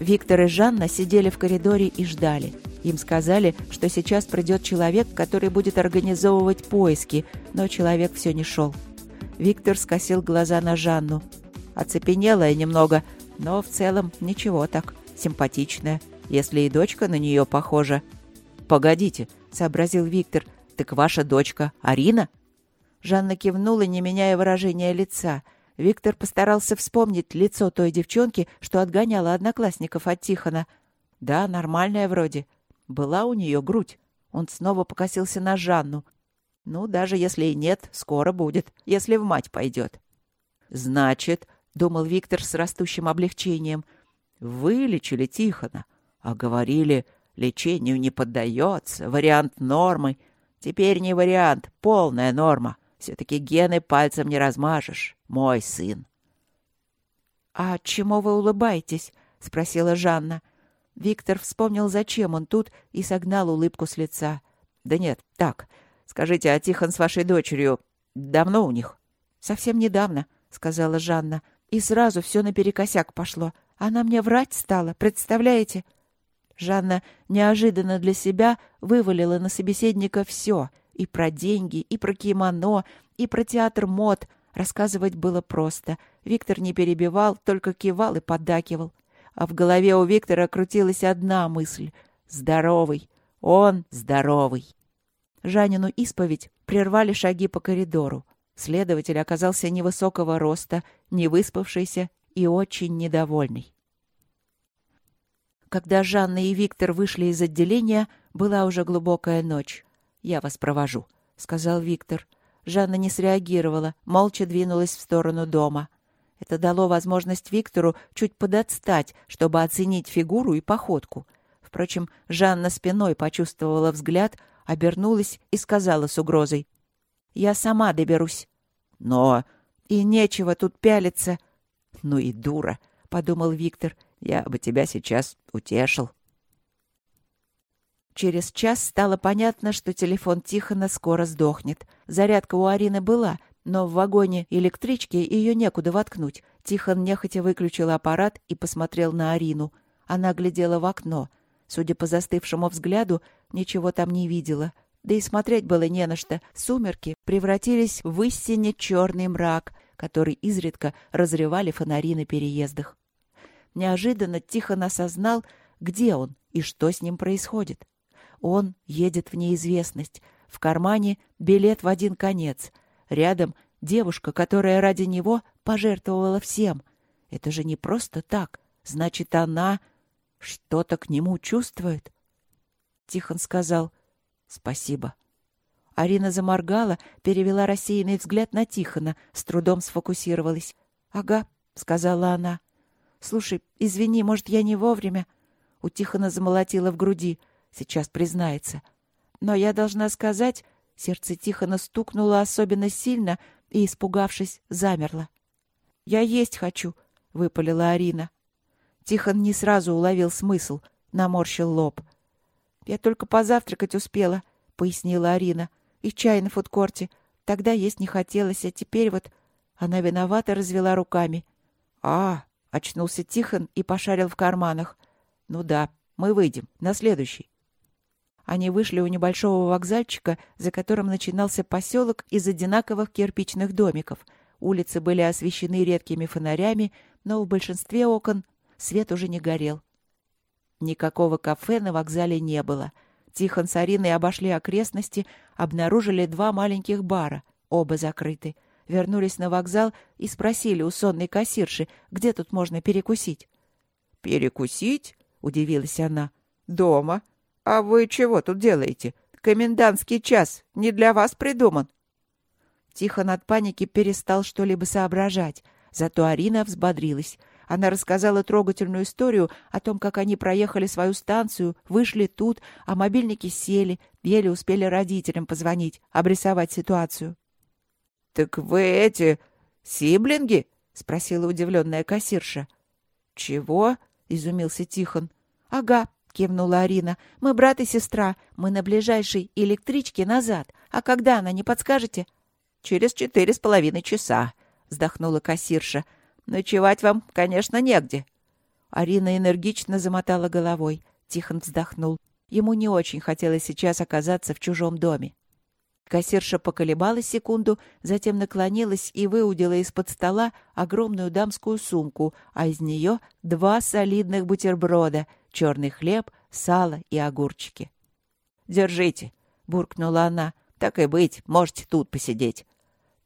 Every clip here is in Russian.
Виктор и Жанна сидели в коридоре и ждали. Им сказали, что сейчас придет человек, который будет организовывать поиски, но человек все не шел. Виктор скосил глаза на Жанну. Оцепенелая немного, но в целом ничего так, симпатичная, если и дочка на нее похожа. «Погодите», — сообразил Виктор, — «так ваша дочка Арина?» Жанна кивнула, не меняя выражения лица — Виктор постарался вспомнить лицо той девчонки, что отгоняла одноклассников от Тихона. Да, нормальная вроде. Была у нее грудь. Он снова покосился на Жанну. Ну, даже если и нет, скоро будет, если в мать пойдет. «Значит», — думал Виктор с растущим облегчением, — «вылечили Тихона, а говорили, лечению не поддается, вариант нормы. Теперь не вариант, полная норма. Все-таки гены пальцем не размажешь. Мой сын. — А чему вы улыбаетесь? — спросила Жанна. Виктор вспомнил, зачем он тут, и согнал улыбку с лица. — Да нет, так. Скажите, а Тихон с вашей дочерью давно у них? — Совсем недавно, — сказала Жанна. И сразу все наперекосяк пошло. Она мне врать стала, представляете? Жанна неожиданно для себя вывалила на собеседника все — и про деньги, и про кимоно, и про театр мод. Рассказывать было просто. Виктор не перебивал, только кивал и поддакивал. А в голове у Виктора крутилась одна мысль — здоровый. Он здоровый. Жанину исповедь прервали шаги по коридору. Следователь оказался невысокого роста, невыспавшийся и очень недовольный. Когда Жанна и Виктор вышли из отделения, была уже глубокая ночь. «Я вас провожу», — сказал Виктор. Жанна не среагировала, молча двинулась в сторону дома. Это дало возможность Виктору чуть подотстать, чтобы оценить фигуру и походку. Впрочем, Жанна спиной почувствовала взгляд, обернулась и сказала с угрозой. «Я сама доберусь». «Но...» «И нечего тут пялиться». «Ну и дура», — подумал Виктор. «Я бы тебя сейчас утешил». Через час стало понятно, что телефон Тихона скоро сдохнет. Зарядка у Арины была, но в вагоне электрички ее некуда воткнуть. Тихон нехотя выключил аппарат и посмотрел на Арину. Она глядела в окно. Судя по застывшему взгляду, ничего там не видела. Да и смотреть было не на что. Сумерки превратились в истинно черный мрак, который изредка разрывали фонари на переездах. Неожиданно Тихон осознал, где он и что с ним происходит. Он едет в неизвестность. В кармане билет в один конец. Рядом девушка, которая ради него пожертвовала всем. Это же не просто так. Значит, она что-то к нему чувствует. Тихон сказал «Спасибо». Арина заморгала, перевела рассеянный взгляд на Тихона, с трудом сфокусировалась. «Ага», — сказала она. «Слушай, извини, может, я не вовремя?» У Тихона замолотило в груди. Сейчас признается. Но я должна сказать, сердце Тихона стукнуло особенно сильно и, испугавшись, замерло. «Я есть хочу», — выпалила Арина. Тихон не сразу уловил смысл, наморщил лоб. «Я только позавтракать успела», — пояснила Арина. «И чай на фудкорте. Тогда есть не хотелось, а теперь вот...» Она виновато развела руками. «А!» — очнулся Тихон и пошарил в карманах. «Ну да, мы выйдем. На следующий». Они вышли у небольшого вокзальчика, за которым начинался поселок из одинаковых кирпичных домиков. Улицы были освещены редкими фонарями, но в большинстве окон свет уже не горел. Никакого кафе на вокзале не было. Тихон с Ариной обошли окрестности, обнаружили два маленьких бара, оба закрыты. Вернулись на вокзал и спросили у сонной кассирши, где тут можно перекусить. «Перекусить?» — удивилась она. «Дома. «А вы чего тут делаете? Комендантский час не для вас придуман». Тихон от паники перестал что-либо соображать. Зато Арина взбодрилась. Она рассказала трогательную историю о том, как они проехали свою станцию, вышли тут, а мобильники сели, еле успели родителям позвонить, обрисовать ситуацию. — Так вы эти... сиблинги? — спросила удивленная кассирша. — Чего? — изумился Тихон. — Ага, — кивнула Арина. «Мы брат и сестра. Мы на ближайшей электричке назад. А когда она, не подскажете?» «Через четыре с половиной часа», — вздохнула кассирша. «Ночевать вам, конечно, негде». Арина энергично замотала головой. Тихон вздохнул. Ему не очень хотелось сейчас оказаться в чужом доме. Кассирша поколебалась секунду, затем наклонилась и выудила из-под стола огромную дамскую сумку, а из нее два солидных бутерброда, черный хлеб, сало и огурчики. «Держите», — буркнула она. «Так и быть, можете тут посидеть».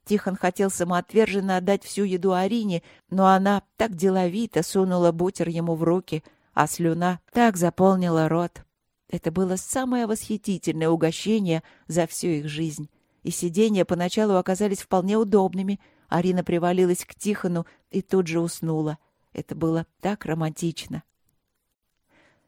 Тихон хотел самоотверженно отдать всю еду Арине, но она так деловито сунула бутер ему в руки, а слюна так заполнила рот. Это было самое восхитительное угощение за всю их жизнь. И сиденья поначалу оказались вполне удобными. Арина привалилась к Тихону и тут же уснула. Это было так романтично.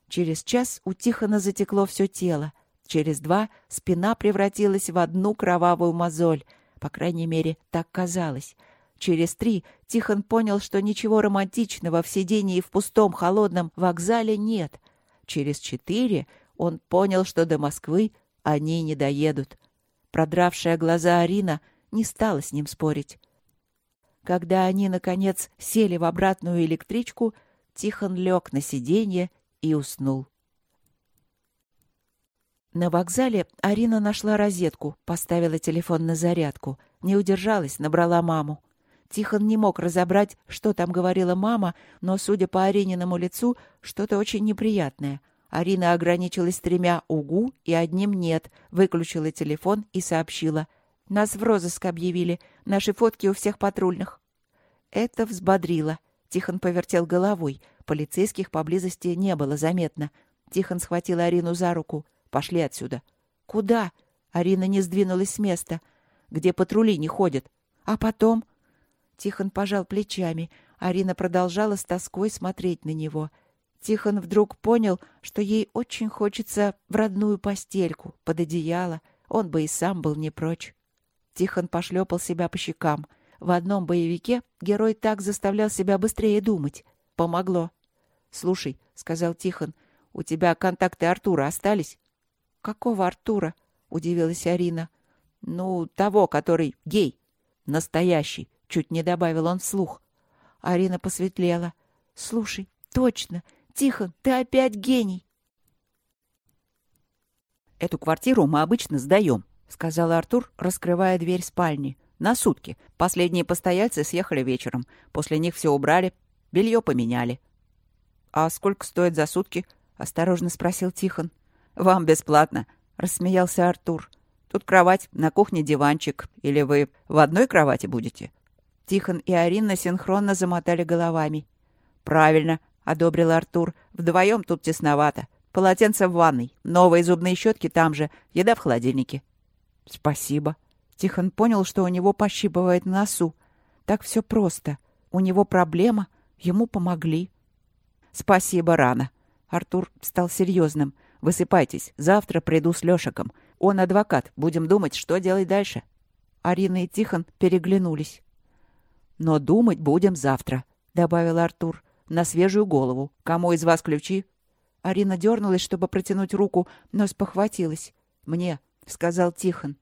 Через час у Тихона затекло все тело. Через два спина превратилась в одну кровавую мозоль. По крайней мере, так казалось. Через три Тихон понял, что ничего романтичного в сидении в пустом холодном вокзале нет. Через четыре он понял, что до Москвы они не доедут. Продравшая глаза Арина не стала с ним спорить. Когда они, наконец, сели в обратную электричку, Тихон лег на сиденье и уснул. На вокзале Арина нашла розетку, поставила телефон на зарядку. Не удержалась, набрала маму. Тихон не мог разобрать, что там говорила мама, но, судя по Арининому лицу, что-то очень неприятное — Арина ограничилась тремя «угу» и одним «нет», выключила телефон и сообщила. «Нас в розыск объявили. Наши фотки у всех патрульных». Это взбодрило. Тихон повертел головой. Полицейских поблизости не было заметно. Тихон схватил Арину за руку. «Пошли отсюда». «Куда?» Арина не сдвинулась с места. «Где патрули не ходят». «А потом?» Тихон пожал плечами. Арина продолжала с тоской смотреть на него — Тихон вдруг понял, что ей очень хочется в родную постельку, под одеяло. Он бы и сам был не прочь. Тихон пошлепал себя по щекам. В одном боевике герой так заставлял себя быстрее думать. Помогло. «Слушай», — сказал Тихон, — «у тебя контакты Артура остались?» «Какого Артура?» — удивилась Арина. «Ну, того, который гей. Настоящий», — чуть не добавил он вслух. Арина посветлела. «Слушай, точно, Тихон, ты опять гений!» «Эту квартиру мы обычно сдаем», — сказал Артур, раскрывая дверь спальни. «На сутки. Последние постояльцы съехали вечером. После них все убрали, белье поменяли». «А сколько стоит за сутки?» — осторожно спросил Тихон. «Вам бесплатно», — рассмеялся Артур. «Тут кровать, на кухне диванчик. Или вы в одной кровати будете?» Тихон и Арина синхронно замотали головами. «Правильно», одобрил Артур. «Вдвоем тут тесновато. Полотенце в ванной, новые зубные щетки там же, еда в холодильнике». «Спасибо». Тихон понял, что у него пощипывает носу. Так все просто. У него проблема, ему помогли. «Спасибо, рано». Артур стал серьезным. «Высыпайтесь, завтра приду с Лешиком. Он адвокат, будем думать, что делать дальше». Арина и Тихон переглянулись. «Но думать будем завтра», — добавил Артур на свежую голову. Кому из вас ключи?» Арина дернулась, чтобы протянуть руку, но спохватилась. «Мне», — сказал Тихон.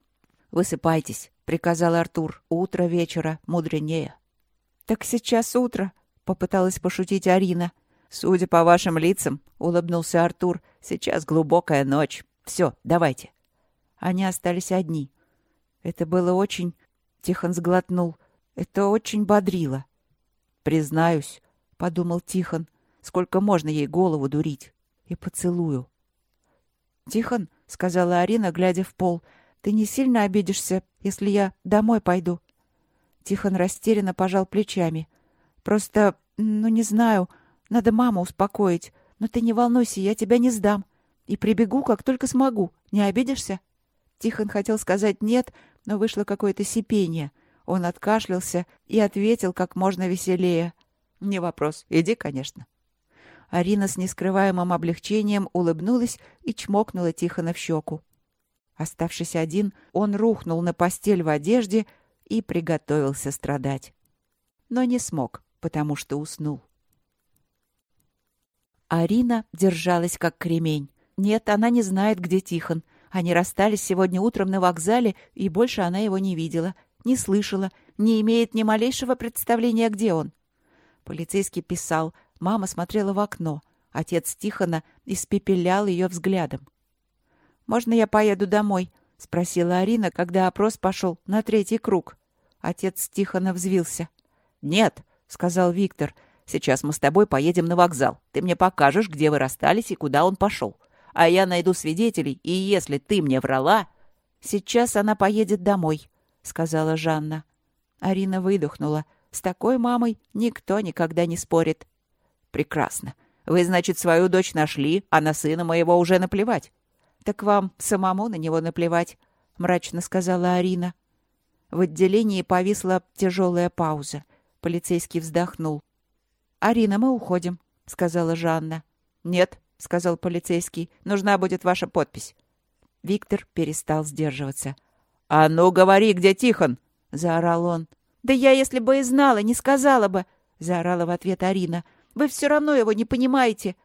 «Высыпайтесь», — приказал Артур. «Утро вечера мудренее». «Так сейчас утро», — попыталась пошутить Арина. «Судя по вашим лицам», — улыбнулся Артур, — «сейчас глубокая ночь. Все, давайте». Они остались одни. Это было очень... Тихон сглотнул. Это очень бодрило. «Признаюсь, — подумал Тихон. «Сколько можно ей голову дурить? И поцелую». «Тихон», — сказала Арина, глядя в пол, — «ты не сильно обидишься, если я домой пойду?» Тихон растерянно пожал плечами. «Просто, ну, не знаю, надо маму успокоить. Но ты не волнуйся, я тебя не сдам. И прибегу, как только смогу. Не обидишься?» Тихон хотел сказать «нет», но вышло какое-то сипение. Он откашлялся и ответил как можно веселее. «Не вопрос. Иди, конечно». Арина с нескрываемым облегчением улыбнулась и чмокнула Тихона в щеку. Оставшись один, он рухнул на постель в одежде и приготовился страдать. Но не смог, потому что уснул. Арина держалась как кремень. Нет, она не знает, где Тихон. Они расстались сегодня утром на вокзале, и больше она его не видела, не слышала, не имеет ни малейшего представления, где он. Полицейский писал. Мама смотрела в окно. Отец Тихона испепелял ее взглядом. «Можно я поеду домой?» — спросила Арина, когда опрос пошел на третий круг. Отец Тихона взвился. «Нет», — сказал Виктор, — «сейчас мы с тобой поедем на вокзал. Ты мне покажешь, где вы расстались и куда он пошел. А я найду свидетелей, и если ты мне врала...» «Сейчас она поедет домой», — сказала Жанна. Арина выдохнула. «С такой мамой никто никогда не спорит». «Прекрасно. Вы, значит, свою дочь нашли, а на сына моего уже наплевать. «Так вам самому на него наплевать», — мрачно сказала Арина. В отделении повисла тяжелая пауза. Полицейский вздохнул. «Арина, мы уходим», — сказала Жанна. «Нет», — сказал полицейский, — «нужна будет ваша подпись». Виктор перестал сдерживаться. «А ну, говори, где Тихон!» — заорал он. «Да я, если бы и знала, не сказала бы!» — заорала в ответ Арина. «Вы все равно его не понимаете!»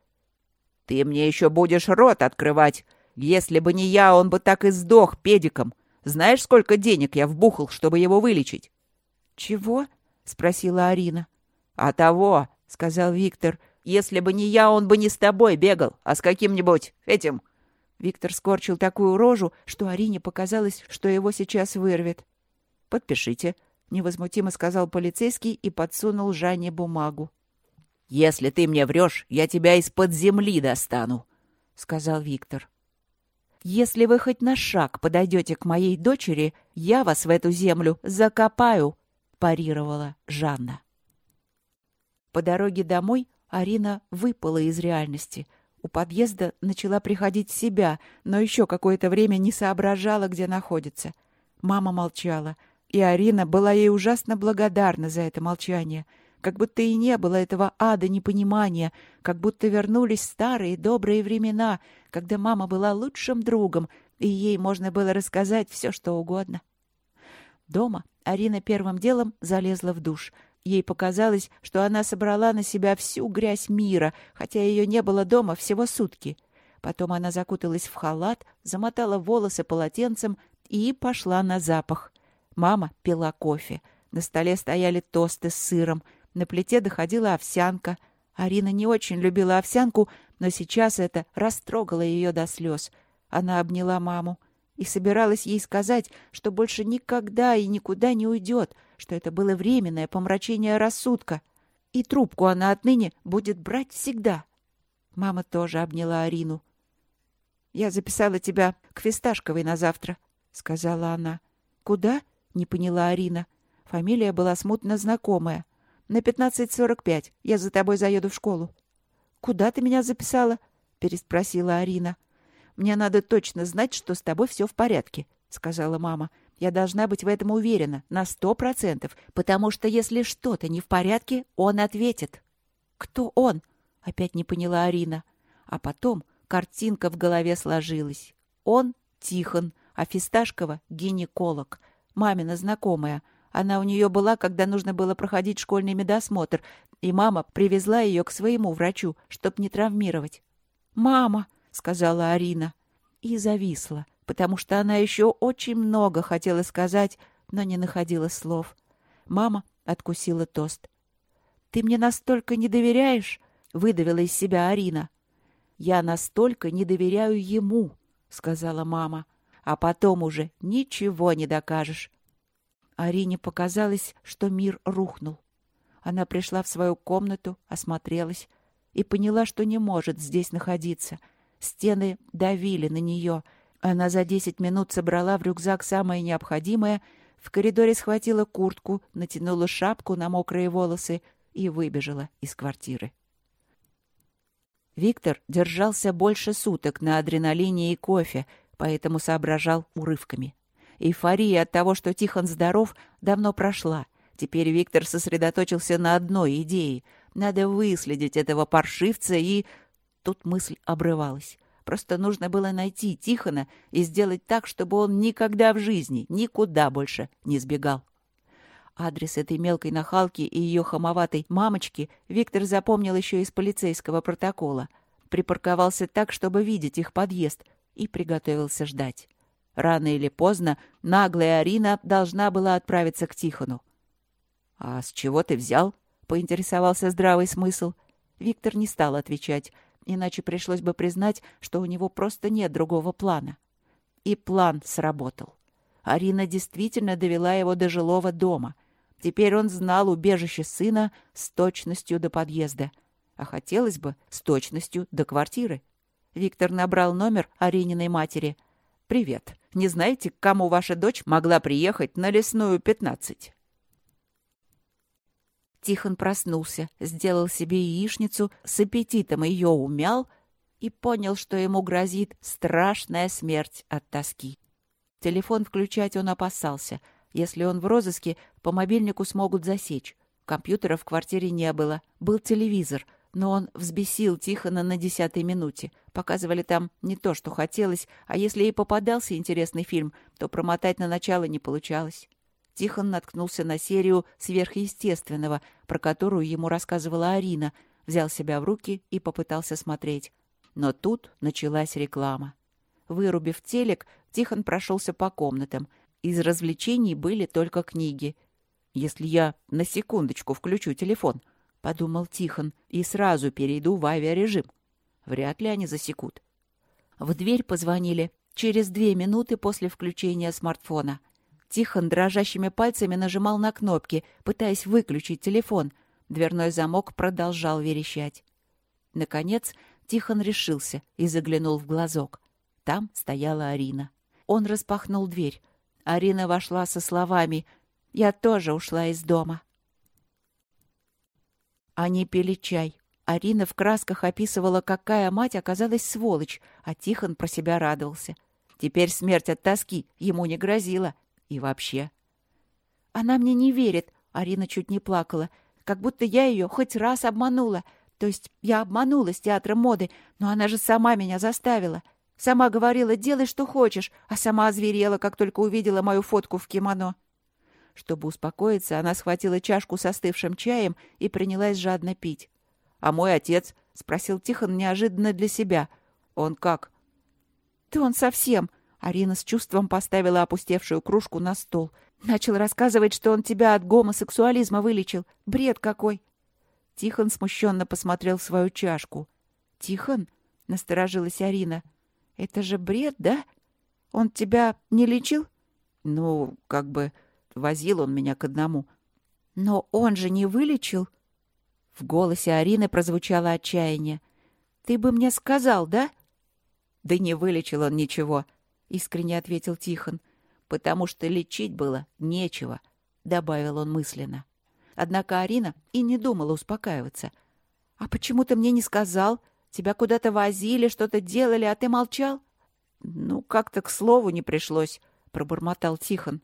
«Ты мне еще будешь рот открывать!» Если бы не я, он бы так и сдох педиком. Знаешь, сколько денег я вбухал, чтобы его вылечить?» «Чего?» — спросила Арина. «А того», — сказал Виктор. «Если бы не я, он бы не с тобой бегал, а с каким-нибудь этим». Виктор скорчил такую рожу, что Арине показалось, что его сейчас вырвет. «Подпишите», — невозмутимо сказал полицейский и подсунул Жанне бумагу. «Если ты мне врешь, я тебя из-под земли достану», — сказал Виктор. Если вы хоть на шаг подойдете к моей дочери, я вас в эту землю закопаю», — парировала Жанна. По дороге домой Арина выпала из реальности. У подъезда начала приходить в себя, но еще какое-то время не соображала, где находится. Мама молчала, и Арина была ей ужасно благодарна за это молчание — как будто и не было этого ада непонимания, как будто вернулись старые добрые времена, когда мама была лучшим другом, и ей можно было рассказать все, что угодно. Дома Арина первым делом залезла в душ. Ей показалось, что она собрала на себя всю грязь мира, хотя ее не было дома всего сутки. Потом она закуталась в халат, замотала волосы полотенцем и пошла на запах. Мама пила кофе. На столе стояли тосты с сыром — на плите доходила овсянка. Арина не очень любила овсянку, но сейчас это растрогало ее до слез. Она обняла маму и собиралась ей сказать, что больше никогда и никуда не уйдет, что это было временное помрачение рассудка. И трубку она отныне будет брать всегда. Мама тоже обняла Арину. «Я записала тебя к Фисташковой на завтра», — сказала она. «Куда?» — не поняла Арина. Фамилия была смутно знакомая. «На 15.45. Я за тобой заеду в школу». «Куда ты меня записала?» — переспросила Арина. «Мне надо точно знать, что с тобой все в порядке», — сказала мама. «Я должна быть в этом уверена, на сто процентов, потому что если что-то не в порядке, он ответит». «Кто он?» — опять не поняла Арина. А потом картинка в голове сложилась. Он — Тихон, а Фисташкова — гинеколог, мамина знакомая — она у нее была, когда нужно было проходить школьный медосмотр, и мама привезла ее к своему врачу, чтоб не травмировать. «Мама!» — сказала Арина. И зависла, потому что она еще очень много хотела сказать, но не находила слов. Мама откусила тост. «Ты мне настолько не доверяешь?» — выдавила из себя Арина. «Я настолько не доверяю ему», — сказала мама. «А потом уже ничего не докажешь. Арине показалось, что мир рухнул. Она пришла в свою комнату, осмотрелась и поняла, что не может здесь находиться. Стены давили на нее. Она за десять минут собрала в рюкзак самое необходимое, в коридоре схватила куртку, натянула шапку на мокрые волосы и выбежала из квартиры. Виктор держался больше суток на адреналине и кофе, поэтому соображал урывками. Эйфория от того, что Тихон здоров, давно прошла. Теперь Виктор сосредоточился на одной идее. Надо выследить этого паршивца и... Тут мысль обрывалась. Просто нужно было найти Тихона и сделать так, чтобы он никогда в жизни, никуда больше не сбегал. Адрес этой мелкой нахалки и ее хамоватой мамочки Виктор запомнил еще из полицейского протокола. Припарковался так, чтобы видеть их подъезд, и приготовился ждать. Рано или поздно наглая Арина должна была отправиться к Тихону. «А с чего ты взял?» — поинтересовался здравый смысл. Виктор не стал отвечать, иначе пришлось бы признать, что у него просто нет другого плана. И план сработал. Арина действительно довела его до жилого дома. Теперь он знал убежище сына с точностью до подъезда. А хотелось бы с точностью до квартиры. Виктор набрал номер Арининой матери. «Привет. Не знаете, к кому ваша дочь могла приехать на лесную 15?» Тихон проснулся, сделал себе яичницу, с аппетитом ее умял и понял, что ему грозит страшная смерть от тоски. Телефон включать он опасался. Если он в розыске, по мобильнику смогут засечь. Компьютера в квартире не было. Был телевизор, но он взбесил Тихона на десятой минуте. Показывали там не то, что хотелось, а если и попадался интересный фильм, то промотать на начало не получалось. Тихон наткнулся на серию сверхъестественного, про которую ему рассказывала Арина, взял себя в руки и попытался смотреть. Но тут началась реклама. Вырубив телек, Тихон прошелся по комнатам. Из развлечений были только книги. «Если я на секундочку включу телефон», — подумал Тихон, «и сразу перейду в авиарежим. Вряд ли они засекут». В дверь позвонили через две минуты после включения смартфона — Тихон дрожащими пальцами нажимал на кнопки, пытаясь выключить телефон. Дверной замок продолжал верещать. Наконец Тихон решился и заглянул в глазок. Там стояла Арина. Он распахнул дверь. Арина вошла со словами «Я тоже ушла из дома». Они пили чай. Арина в красках описывала, какая мать оказалась сволочь, а Тихон про себя радовался. Теперь смерть от тоски ему не грозила. И вообще... Она мне не верит, Арина чуть не плакала, как будто я ее хоть раз обманула. То есть я обманула с театром моды, но она же сама меня заставила. Сама говорила, делай, что хочешь, а сама озверела, как только увидела мою фотку в кимоно. Чтобы успокоиться, она схватила чашку с остывшим чаем и принялась жадно пить. — А мой отец? — спросил Тихон неожиданно для себя. — Он как? — Да он совсем. Арина с чувством поставила опустевшую кружку на стол. «Начал рассказывать, что он тебя от гомосексуализма вылечил. Бред какой!» Тихон смущенно посмотрел в свою чашку. «Тихон?» — насторожилась Арина. «Это же бред, да? Он тебя не лечил?» «Ну, как бы возил он меня к одному». «Но он же не вылечил?» В голосе Арины прозвучало отчаяние. «Ты бы мне сказал, да?» «Да не вылечил он ничего», искренне ответил Тихон. Потому что лечить было нечего, добавил он мысленно. Однако Арина и не думала успокаиваться. А почему ты мне не сказал? Тебя куда-то возили, что-то делали, а ты молчал? Ну, как-то к слову не пришлось, пробормотал Тихон.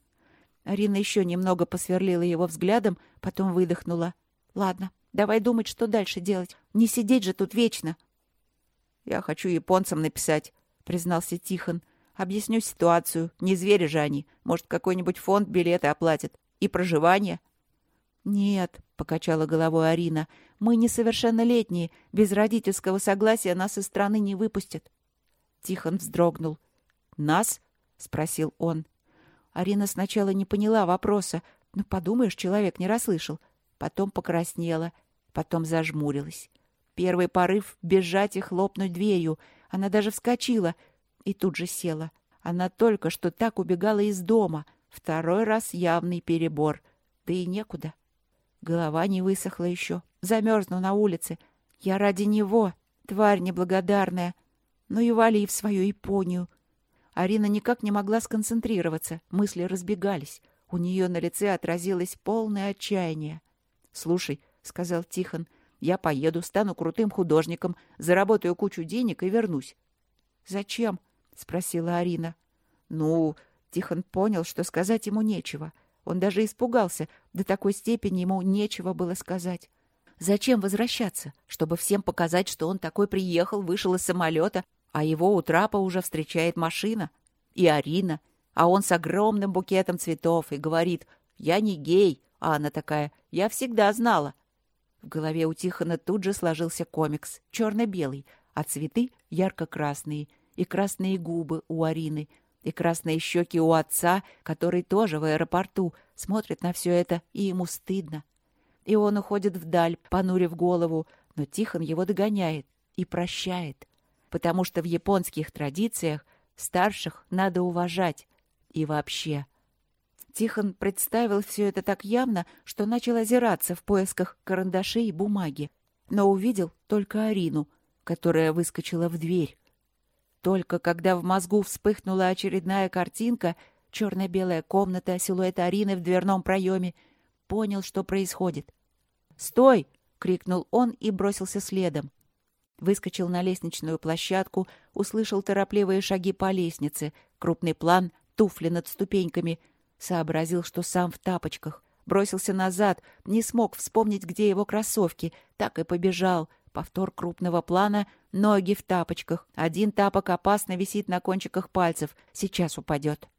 Арина еще немного посверлила его взглядом, потом выдохнула. Ладно, давай думать, что дальше делать. Не сидеть же тут вечно. Я хочу японцам написать, признался Тихон. Объясню ситуацию. Не звери же они. Может, какой-нибудь фонд билеты оплатит. И проживание. «Нет», — покачала головой Арина, — «мы несовершеннолетние. Без родительского согласия нас из страны не выпустят». Тихон вздрогнул. «Нас?» — спросил он. Арина сначала не поняла вопроса. Ну, подумаешь, человек не расслышал. Потом покраснела, потом зажмурилась. Первый порыв — бежать и хлопнуть дверью. Она даже вскочила — и тут же села. Она только что так убегала из дома. Второй раз явный перебор. Да и некуда. Голова не высохла еще. Замерзну на улице. Я ради него, тварь неблагодарная. Ну и вали в свою Японию. Арина никак не могла сконцентрироваться. Мысли разбегались. У нее на лице отразилось полное отчаяние. «Слушай», — сказал Тихон, — «я поеду, стану крутым художником, заработаю кучу денег и вернусь». «Зачем?» — спросила Арина. «Ну...» — Тихон понял, что сказать ему нечего. Он даже испугался. До такой степени ему нечего было сказать. Зачем возвращаться? Чтобы всем показать, что он такой приехал, вышел из самолета, а его у трапа уже встречает машина. И Арина. А он с огромным букетом цветов и говорит «Я не гей». А она такая «Я всегда знала». В голове у Тихона тут же сложился комикс, черно-белый, а цветы ярко-красные — и красные губы у Арины, и красные щеки у отца, который тоже в аэропорту, смотрит на все это, и ему стыдно. И он уходит вдаль, понурив голову, Но Тихон его догоняет и прощает, потому что в японских традициях старших надо уважать. И вообще. Тихон представил все это так явно, что начал озираться в поисках карандашей и бумаги, но увидел только Арину, которая выскочила в дверь. Только когда в мозгу вспыхнула очередная картинка, черно-белая комната, силуэт Арины в дверном проеме, понял, что происходит. «Стой!» — крикнул он и бросился следом. Выскочил на лестничную площадку, услышал торопливые шаги по лестнице, крупный план, туфли над ступеньками. Сообразил, что сам в тапочках. Бросился назад, не смог вспомнить, где его кроссовки. Так и побежал. Повтор крупного плана, ноги в тапочках. Один тапок опасно висит на кончиках пальцев. Сейчас упадет.